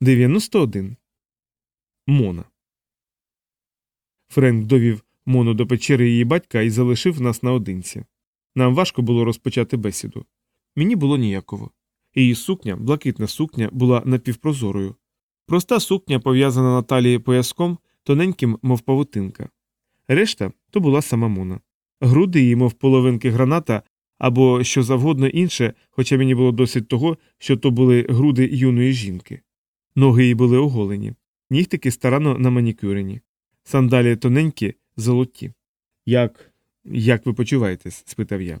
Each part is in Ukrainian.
91. Мона. Френк довів Мону до печери її батька і залишив нас наодинці. Нам важко було розпочати бесіду. Мені було ніяково. Її сукня, блакитна сукня, була напівпрозорою. Проста сукня, пов'язана на талії пояском, тоненьким, мов павутинка. Решта то була сама Мона. Груди її, мов половинки граната або що завгодно інше, хоча мені було досить того, що то були груди юної жінки. Ноги її були оголені, нігтики старанно наманікюрені, сандалі тоненькі, золоті. Як. як ви почуваєтесь? спитав я.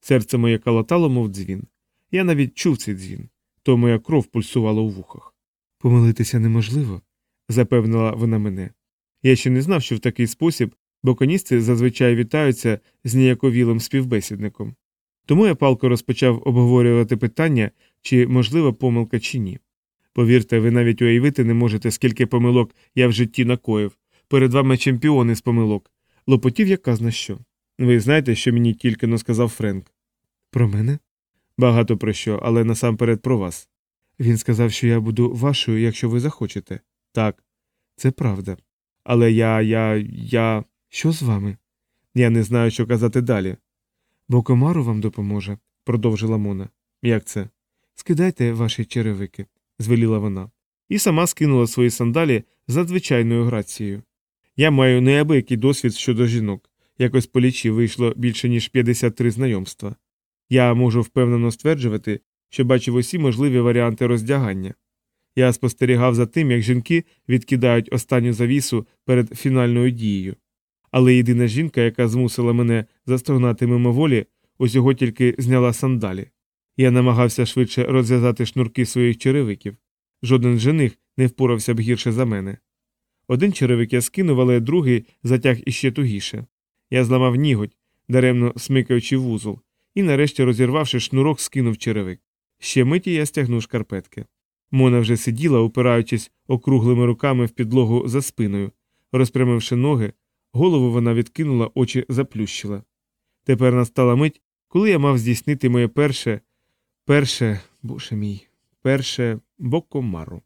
Серце моє калатало, мов дзвін. Я навіть чув цей дзвін, то моя кров пульсувала у вухах. Помилитися неможливо, запевнила вона мене. Я ще не знав, що в такий спосіб боконісти зазвичай вітаються з ніяковілим співбесідником. Тому я палко розпочав обговорювати питання, чи можлива помилка чи ні. Повірте, ви навіть уявити не можете, скільки помилок я в житті накоїв. Перед вами чемпіони з помилок. Лопотів я казна що. Ви знаєте, що мені тільки но сказав Френк. Про мене? Багато про що, але насамперед про вас. Він сказав, що я буду вашою, якщо ви захочете. Так, це правда. Але я, я, я. Що з вами? Я не знаю, що казати далі. Бо комару вам допоможе, продовжила Мона. Як це? Скидайте ваші черевики, звеліла вона, і сама скинула свої сандалі з надзвичайною грацією. Я маю неабиякий досвід щодо жінок. Якось по лічі вийшло більше ніж 53 знайомства. Я можу впевнено стверджувати, що бачив усі можливі варіанти роздягання. Я спостерігав за тим, як жінки відкидають останню завісу перед фінальною дією. Але єдина жінка, яка змусила мене застогнати мимоволі, усього тільки зняла сандалі. Я намагався швидше розв'язати шнурки своїх черевиків. Жоден жених не впорався б гірше за мене. Один черевик я скинув, але другий затяг іще тугіше. Я зламав ніготь, даремно смикаючи вузол, і нарешті, розірвавши шнурок, скинув черевик. Ще миті я стягнув шкарпетки. Мона вже сиділа, упираючись округлими руками в підлогу за спиною. Розпрямивши ноги, голову вона відкинула, очі заплющила. Тепер настала мить, коли я мав здійснити моє перше, перше, боже мій, перше бокомару.